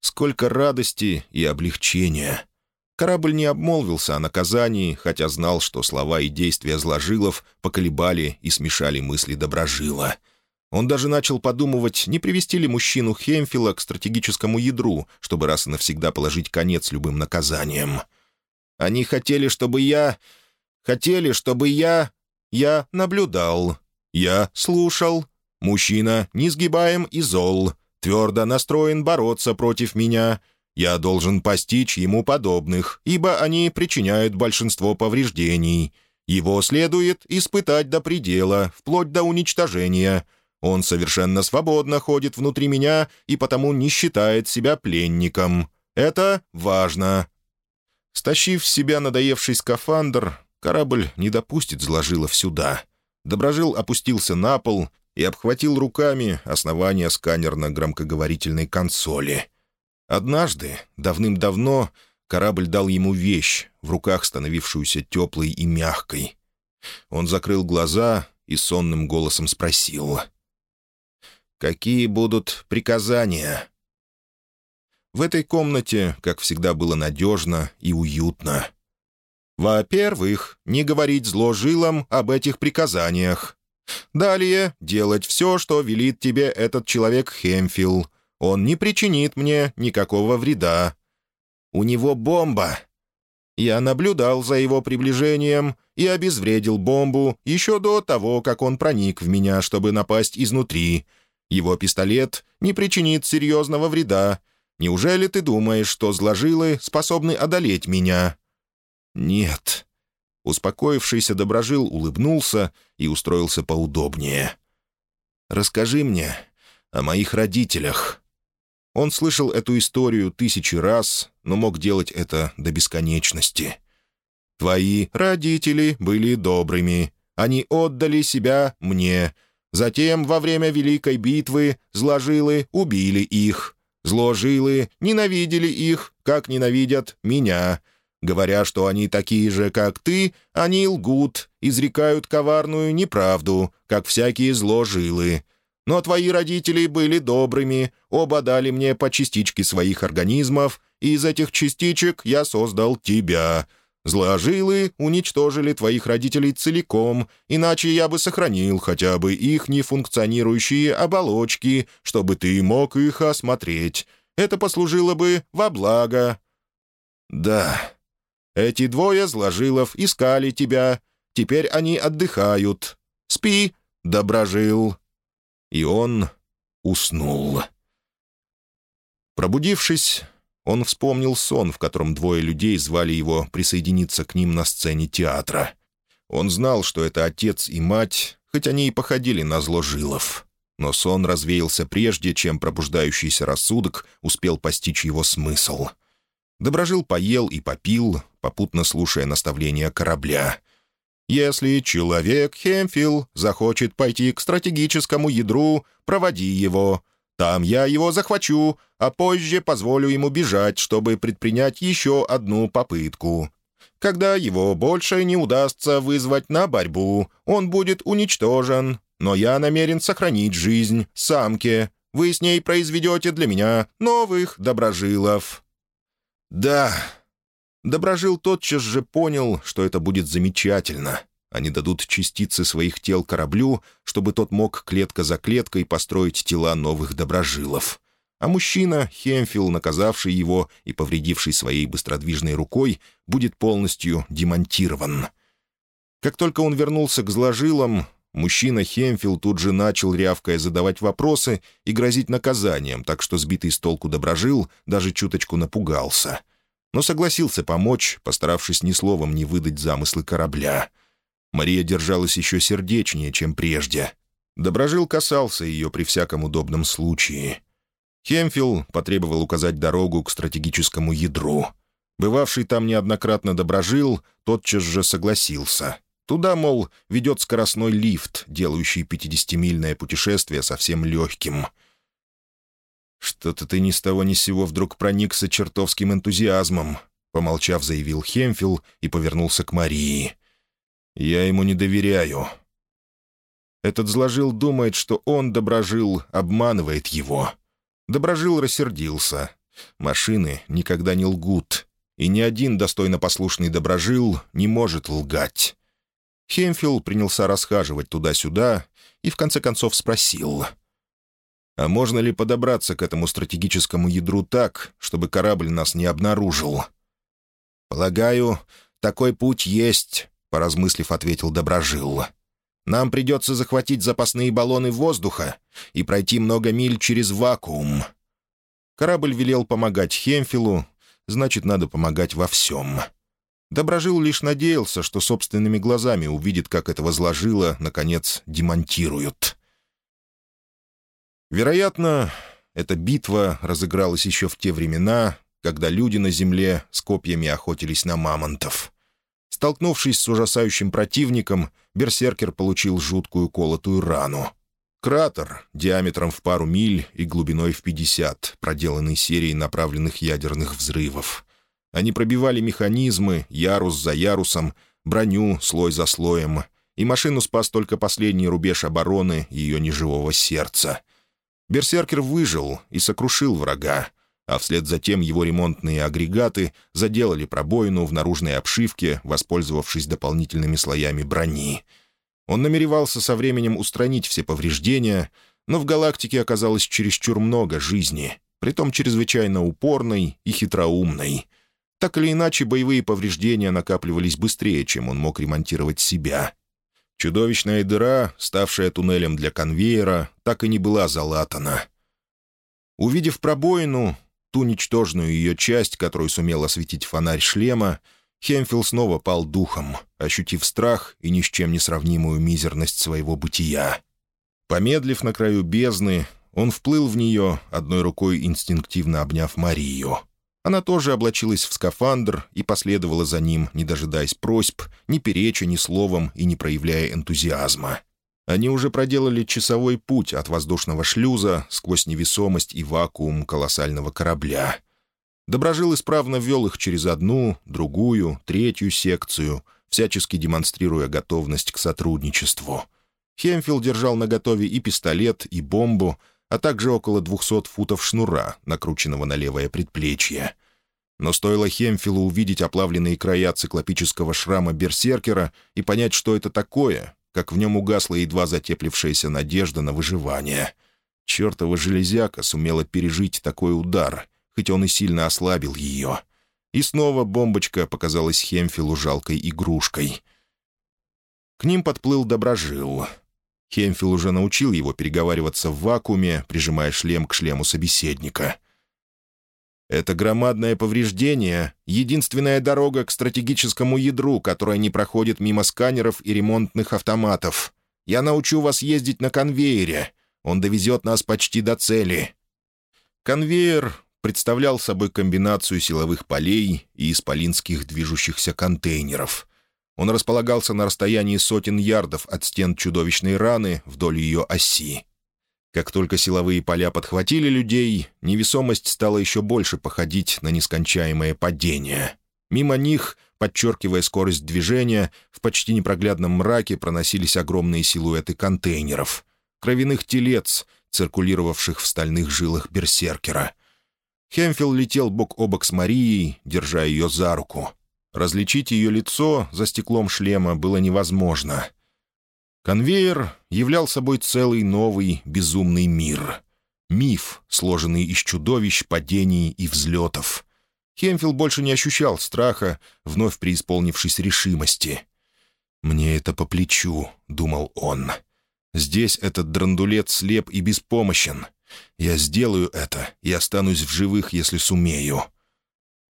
Сколько радости и облегчения! Корабль не обмолвился о наказании, хотя знал, что слова и действия Зложилов поколебали и смешали мысли Доброжила. Он даже начал подумывать, не привести ли мужчину Хемфила к стратегическому ядру, чтобы раз и навсегда положить конец любым наказаниям. «Они хотели, чтобы я... Хотели, чтобы я... Я наблюдал. Я слушал. Мужчина несгибаем и зол твердо настроен бороться против меня. Я должен постичь ему подобных, ибо они причиняют большинство повреждений. Его следует испытать до предела, вплоть до уничтожения. Он совершенно свободно ходит внутри меня и потому не считает себя пленником. Это важно. Стащив с себя надоевший скафандр, корабль не допустит зложилов сюда. Доброжил опустился на пол и обхватил руками основание сканерно-громкоговорительной консоли. Однажды, давным-давно, корабль дал ему вещь, в руках становившуюся теплой и мягкой. Он закрыл глаза и сонным голосом спросил. «Какие будут приказания?» В этой комнате, как всегда, было надежно и уютно. Во-первых, не говорить зложилам об этих приказаниях. Далее, делать все, что велит тебе этот человек Хемфилл. Он не причинит мне никакого вреда. У него бомба. Я наблюдал за его приближением и обезвредил бомбу еще до того, как он проник в меня, чтобы напасть изнутри. Его пистолет не причинит серьезного вреда. Неужели ты думаешь, что зложилы способны одолеть меня?» «Нет». Успокоившийся Доброжил улыбнулся и устроился поудобнее. «Расскажи мне о моих родителях». Он слышал эту историю тысячи раз, но мог делать это до бесконечности. «Твои родители были добрыми. Они отдали себя мне. Затем, во время Великой битвы, зложилы убили их. Зложилы ненавидели их, как ненавидят меня. Говоря, что они такие же, как ты, они лгут, изрекают коварную неправду, как всякие зложилы. Но твои родители были добрыми, оба дали мне по частичке своих организмов, и из этих частичек я создал тебя. Зложилы уничтожили твоих родителей целиком, иначе я бы сохранил хотя бы их нефункционирующие оболочки, чтобы ты мог их осмотреть. Это послужило бы во благо». «Да, эти двое зложилов искали тебя. Теперь они отдыхают. Спи, доброжил». И он уснул. Пробудившись, он вспомнил сон, в котором двое людей звали его присоединиться к ним на сцене театра. Он знал, что это отец и мать, хоть они и походили на зложилов. Но сон развеялся прежде, чем пробуждающийся рассудок успел постичь его смысл. Доброжил поел и попил, попутно слушая наставления корабля. Если человек Хемфил захочет пойти к стратегическому ядру, проводи его. Там я его захвачу, а позже позволю ему бежать, чтобы предпринять еще одну попытку. Когда его больше не удастся вызвать на борьбу, он будет уничтожен. Но я намерен сохранить жизнь самке. Вы с ней произведете для меня новых доброжилов». «Да», Доброжил тотчас же понял, что это будет замечательно. Они дадут частицы своих тел кораблю, чтобы тот мог клетка за клеткой построить тела новых доброжилов. А мужчина, Хемфил, наказавший его и повредивший своей быстродвижной рукой, будет полностью демонтирован. Как только он вернулся к зложилам, мужчина Хемфил тут же начал, рявкая, задавать вопросы и грозить наказанием, так что сбитый с толку доброжил даже чуточку напугался — но согласился помочь, постаравшись ни словом не выдать замыслы корабля. Мария держалась еще сердечнее, чем прежде. Доброжил касался ее при всяком удобном случае. Хемфилл потребовал указать дорогу к стратегическому ядру. Бывавший там неоднократно Доброжил тотчас же согласился. Туда, мол, ведет скоростной лифт, делающий 50-мильное путешествие совсем легким — «Что-то ты ни с того ни с сего вдруг проникся чертовским энтузиазмом», — помолчав, заявил Хемфил и повернулся к Марии. «Я ему не доверяю». Этот зложил думает, что он, Доброжил, обманывает его. Доброжил рассердился. Машины никогда не лгут, и ни один достойно послушный Доброжил не может лгать. Хемфил принялся расхаживать туда-сюда и в конце концов спросил — а можно ли подобраться к этому стратегическому ядру так, чтобы корабль нас не обнаружил? «Полагаю, такой путь есть», — поразмыслив, ответил Доброжил. «Нам придется захватить запасные баллоны воздуха и пройти много миль через вакуум». Корабль велел помогать Хемфилу, значит, надо помогать во всем. Доброжил лишь надеялся, что собственными глазами увидит, как это возложило, наконец, демонтируют. Вероятно, эта битва разыгралась еще в те времена, когда люди на земле с копьями охотились на мамонтов. Столкнувшись с ужасающим противником, берсеркер получил жуткую колотую рану. Кратер диаметром в пару миль и глубиной в 50, проделанный серией направленных ядерных взрывов. Они пробивали механизмы, ярус за ярусом, броню слой за слоем, и машину спас только последний рубеж обороны ее неживого сердца — Берсеркер выжил и сокрушил врага, а вслед за тем его ремонтные агрегаты заделали пробоину в наружной обшивке, воспользовавшись дополнительными слоями брони. Он намеревался со временем устранить все повреждения, но в галактике оказалось чересчур много жизни, притом чрезвычайно упорной и хитроумной. Так или иначе, боевые повреждения накапливались быстрее, чем он мог ремонтировать себя. Чудовищная дыра, ставшая туннелем для конвейера, так и не была залатана. Увидев пробоину, ту ничтожную ее часть, которую сумел осветить фонарь шлема, Хемфилл снова пал духом, ощутив страх и ни с чем не сравнимую мизерность своего бытия. Помедлив на краю бездны, он вплыл в нее, одной рукой инстинктивно обняв Марию. Она тоже облачилась в скафандр и последовала за ним, не дожидаясь просьб, ни переча ни словом и не проявляя энтузиазма. Они уже проделали часовой путь от воздушного шлюза сквозь невесомость и вакуум колоссального корабля. Доброжил исправно вел их через одну, другую, третью секцию, всячески демонстрируя готовность к сотрудничеству. Хемфилд держал наготове и пистолет, и бомбу, а также около двухсот футов шнура, накрученного на левое предплечье. Но стоило Хемфилу увидеть оплавленные края циклопического шрама берсеркера и понять, что это такое, как в нем угасла едва затеплившаяся надежда на выживание. Чертова железяка сумела пережить такой удар, хоть он и сильно ослабил ее. И снова бомбочка показалась Хемфилу жалкой игрушкой. К ним подплыл Доброжил. Хемфил уже научил его переговариваться в вакууме, прижимая шлем к шлему собеседника — это громадное повреждение — единственная дорога к стратегическому ядру, которая не проходит мимо сканеров и ремонтных автоматов. Я научу вас ездить на конвейере. Он довезет нас почти до цели». Конвейер представлял собой комбинацию силовых полей и исполинских движущихся контейнеров. Он располагался на расстоянии сотен ярдов от стен чудовищной раны вдоль ее оси. Как только силовые поля подхватили людей, невесомость стала еще больше походить на нескончаемое падение. Мимо них, подчеркивая скорость движения, в почти непроглядном мраке проносились огромные силуэты контейнеров. Кровяных телец, циркулировавших в стальных жилах берсеркера. Хемфилл летел бок о бок с Марией, держа ее за руку. Различить ее лицо за стеклом шлема было невозможно — Конвейер являл собой целый новый безумный мир. Миф, сложенный из чудовищ, падений и взлетов. Хемфилл больше не ощущал страха, вновь преисполнившись решимости. «Мне это по плечу», — думал он. «Здесь этот драндулет слеп и беспомощен. Я сделаю это и останусь в живых, если сумею».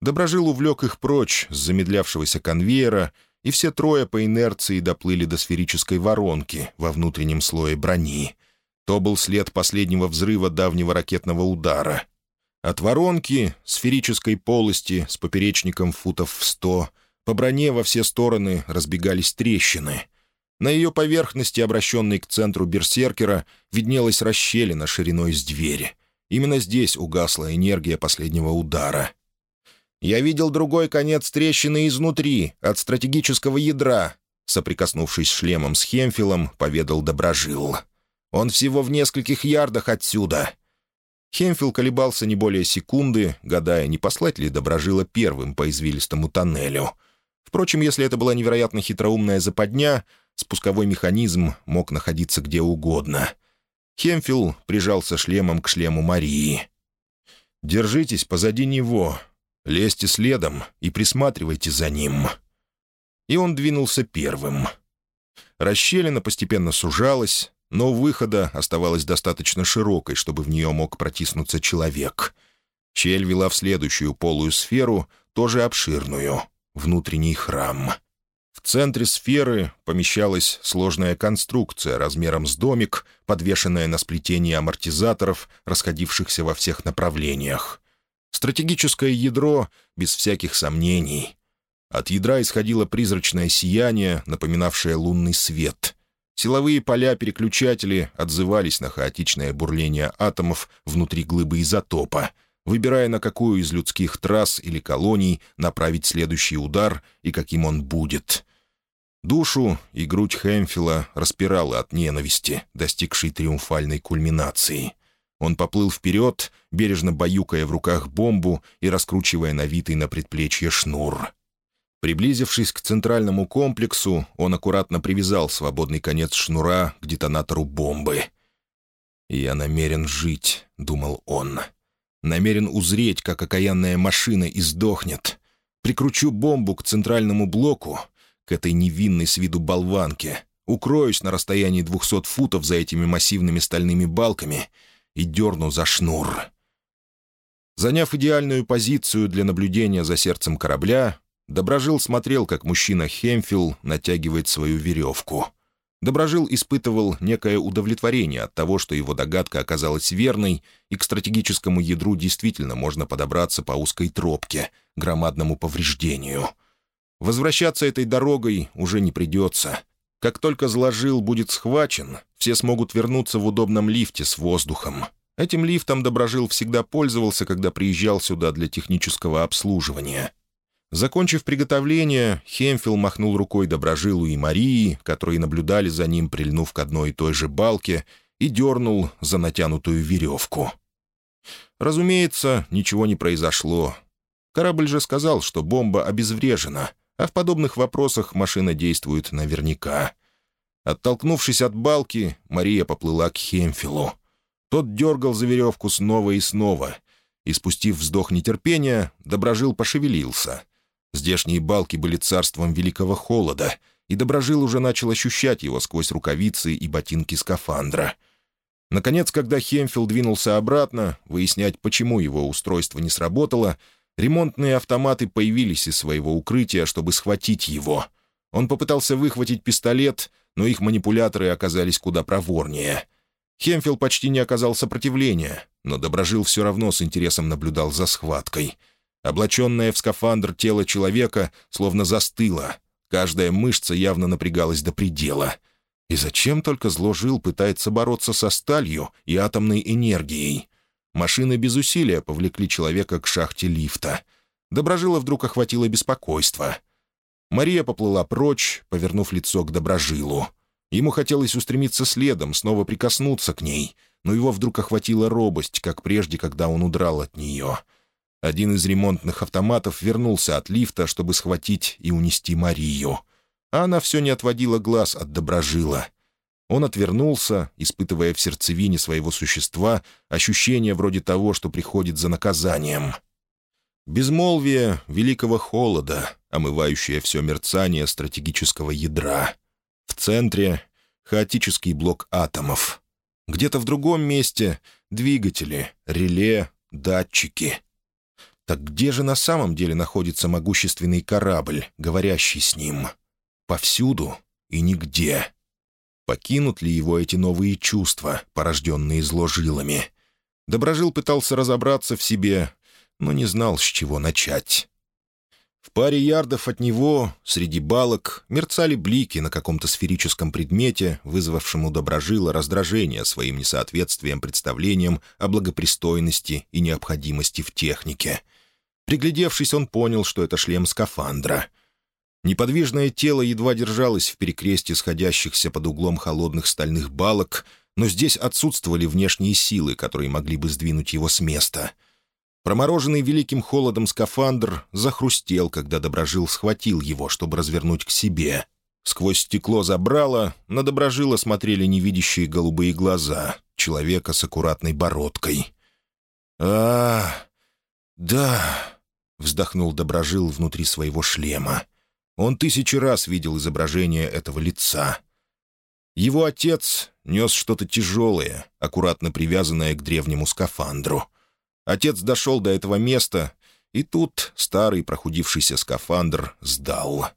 Доброжил увлек их прочь с замедлявшегося конвейера и все трое по инерции доплыли до сферической воронки во внутреннем слое брони. То был след последнего взрыва давнего ракетного удара. От воронки, сферической полости с поперечником футов в сто, по броне во все стороны разбегались трещины. На ее поверхности, обращенной к центру берсеркера, виднелась расщелина шириной с двери. Именно здесь угасла энергия последнего удара — я видел другой конец трещины изнутри, от стратегического ядра», соприкоснувшись шлемом с Хемфилом, поведал Доброжил. «Он всего в нескольких ярдах отсюда». Хемфил колебался не более секунды, гадая, не послать ли Доброжила первым по извилистому тоннелю. Впрочем, если это была невероятно хитроумная западня, спусковой механизм мог находиться где угодно. Хемфил прижался шлемом к шлему Марии. «Держитесь позади него», Лезьте следом и присматривайте за ним». И он двинулся первым. Расщелина постепенно сужалась, но выхода оставалась достаточно широкой, чтобы в нее мог протиснуться человек. Щель вела в следующую полую сферу, тоже обширную, внутренний храм. В центре сферы помещалась сложная конструкция размером с домик, подвешенная на сплетении амортизаторов, расходившихся во всех направлениях. Стратегическое ядро, без всяких сомнений. От ядра исходило призрачное сияние, напоминавшее лунный свет. Силовые поля-переключатели отзывались на хаотичное бурление атомов внутри глыбы изотопа, выбирая, на какую из людских трасс или колоний направить следующий удар и каким он будет. Душу и грудь Хэмфила распирала от ненависти, достигшей триумфальной кульминации. Он поплыл вперед, бережно баюкая в руках бомбу и раскручивая навитый на предплечье шнур. Приблизившись к центральному комплексу, он аккуратно привязал свободный конец шнура к детонатору бомбы. «Я намерен жить», — думал он. «Намерен узреть, как окаянная машина издохнет. Прикручу бомбу к центральному блоку, к этой невинной с виду болванке, укроюсь на расстоянии двухсот футов за этими массивными стальными балками и дерну за шнур». Заняв идеальную позицию для наблюдения за сердцем корабля, Доброжил смотрел, как мужчина Хемфилл натягивает свою веревку. Доброжил испытывал некое удовлетворение от того, что его догадка оказалась верной, и к стратегическому ядру действительно можно подобраться по узкой тропке, громадному повреждению. Возвращаться этой дорогой уже не придется. Как только Зложил будет схвачен, все смогут вернуться в удобном лифте с воздухом. Этим лифтом Доброжил всегда пользовался, когда приезжал сюда для технического обслуживания — Закончив приготовление, Хемфил махнул рукой Доброжилу и Марии, которые наблюдали за ним, прильнув к одной и той же балке, и дернул за натянутую веревку. Разумеется, ничего не произошло. Корабль же сказал, что бомба обезврежена, а в подобных вопросах машина действует наверняка. Оттолкнувшись от балки, Мария поплыла к Хемфилу. Тот дергал за веревку снова и снова, и, спустив вздох нетерпения, Доброжил пошевелился — Здешние балки были царством великого холода, и Доброжил уже начал ощущать его сквозь рукавицы и ботинки скафандра. Наконец, когда Хемфилл двинулся обратно, выяснять, почему его устройство не сработало, ремонтные автоматы появились из своего укрытия, чтобы схватить его. Он попытался выхватить пистолет, но их манипуляторы оказались куда проворнее. Хемфилл почти не оказал сопротивления, но Доброжил все равно с интересом наблюдал за схваткой — Облаченное в скафандр тело человека словно застыло. Каждая мышца явно напрягалась до предела. И зачем только зложил пытается бороться со сталью и атомной энергией? Машины без усилия повлекли человека к шахте лифта. Доброжила вдруг охватило беспокойство. Мария поплыла прочь, повернув лицо к Доброжилу. Ему хотелось устремиться следом, снова прикоснуться к ней, но его вдруг охватила робость, как прежде, когда он удрал от нее — один из ремонтных автоматов вернулся от лифта, чтобы схватить и унести Марию. А она все не отводила глаз от Доброжила. Он отвернулся, испытывая в сердцевине своего существа ощущение вроде того, что приходит за наказанием. Безмолвие великого холода, омывающее все мерцание стратегического ядра. В центре — хаотический блок атомов. Где-то в другом месте — двигатели, реле, датчики — так где же на самом деле находится могущественный корабль, говорящий с ним? Повсюду и нигде. Покинут ли его эти новые чувства, порожденные зложилами? Доброжил пытался разобраться в себе, но не знал, с чего начать. В паре ярдов от него, среди балок, мерцали блики на каком-то сферическом предмете, вызвавшем у Доброжила раздражение своим несоответствием представлениям о благопристойности и необходимости в технике — Приглядевшись, он понял, что это шлем скафандра. Неподвижное тело едва держалось в перекресте сходящихся под углом холодных стальных балок, но здесь отсутствовали внешние силы, которые могли бы сдвинуть его с места. Промороженный великим холодом скафандр захрустел, когда Доброжил схватил его, чтобы развернуть к себе. Сквозь стекло забрало, на Доброжила смотрели невидящие голубые глаза человека с аккуратной бородкой. «А, да...» — вздохнул Доброжил внутри своего шлема. Он тысячи раз видел изображение этого лица. Его отец нес что-то тяжелое, аккуратно привязанное к древнему скафандру. Отец дошел до этого места, и тут старый прохудившийся скафандр сдал.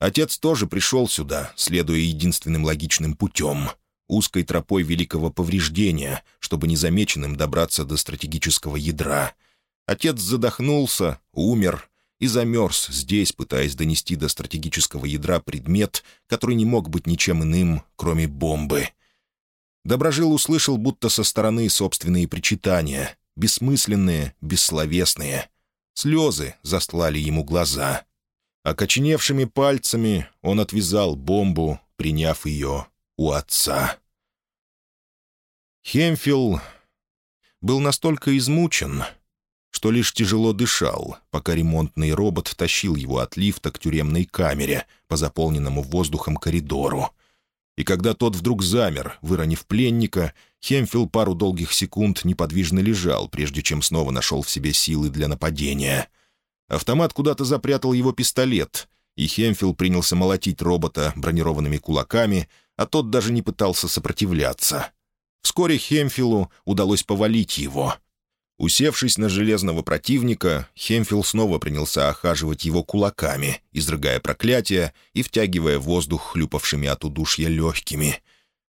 Отец тоже пришел сюда, следуя единственным логичным путем — узкой тропой великого повреждения, чтобы незамеченным добраться до стратегического ядра — Отец задохнулся, умер и замерз здесь, пытаясь донести до стратегического ядра предмет, который не мог быть ничем иным, кроме бомбы. Доброжил услышал будто со стороны собственные причитания, бессмысленные, бессловесные. Слезы застлали ему глаза. Окоченевшими пальцами он отвязал бомбу, приняв ее у отца. Хемфилл был настолько измучен, что лишь тяжело дышал, пока ремонтный робот тащил его от лифта к тюремной камере по заполненному воздухом коридору. И когда тот вдруг замер, выронив пленника, Хемфилл пару долгих секунд неподвижно лежал, прежде чем снова нашел в себе силы для нападения. Автомат куда-то запрятал его пистолет, и Хемфилл принялся молотить робота бронированными кулаками, а тот даже не пытался сопротивляться. Вскоре Хемфиллу удалось повалить его — Усевшись на железного противника, Хемфилл снова принялся охаживать его кулаками, изрыгая проклятия и втягивая воздух хлюпавшими от удушья легкими.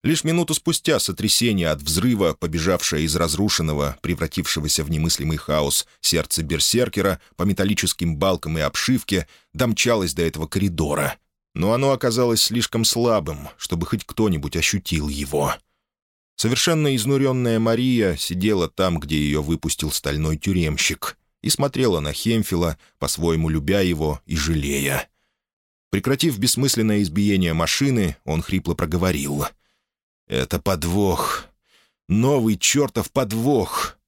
Лишь минуту спустя сотрясение от взрыва, побежавшее из разрушенного, превратившегося в немыслимый хаос сердца берсеркера по металлическим балкам и обшивке, домчалось до этого коридора. Но оно оказалось слишком слабым, чтобы хоть кто-нибудь ощутил его — Совершенно изнуренная Мария сидела там, где ее выпустил стальной тюремщик, и смотрела на Хемфила, по-своему любя его и жалея. Прекратив бессмысленное избиение машины, он хрипло проговорил. «Это подвох. Новый чертов подвох!»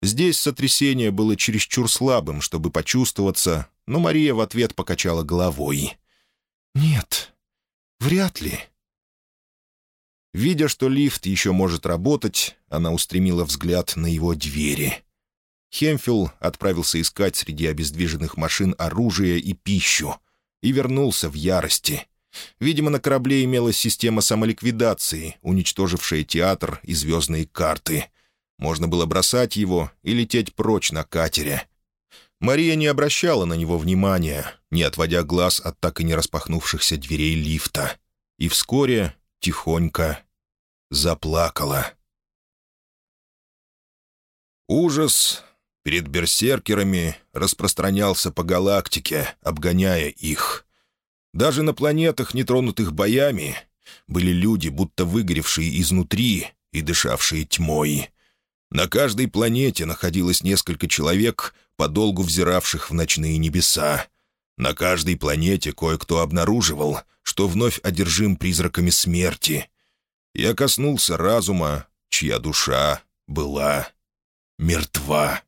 Здесь сотрясение было чересчур слабым, чтобы почувствоваться, но Мария в ответ покачала головой. «Нет, вряд ли. Видя, что лифт еще может работать, она устремила взгляд на его двери. Хемфилл отправился искать среди обездвиженных машин оружие и пищу и вернулся в ярости. Видимо, на корабле имелась система самоликвидации, уничтожившая театр и звездные карты. Можно было бросать его и лететь прочь на катере. Мария не обращала на него внимания, не отводя глаз от так и не распахнувшихся дверей лифта. И вскоре тихонько заплакала. Ужас перед берсеркерами распространялся по галактике, обгоняя их. Даже на планетах, нетронутых боями, были люди, будто выгоревшие изнутри и дышавшие тьмой. На каждой планете находилось несколько человек, подолгу взиравших в ночные небеса. На каждой планете кое-кто обнаруживал, что вновь одержим призраками смерти. Я коснулся разума, чья душа была мертва.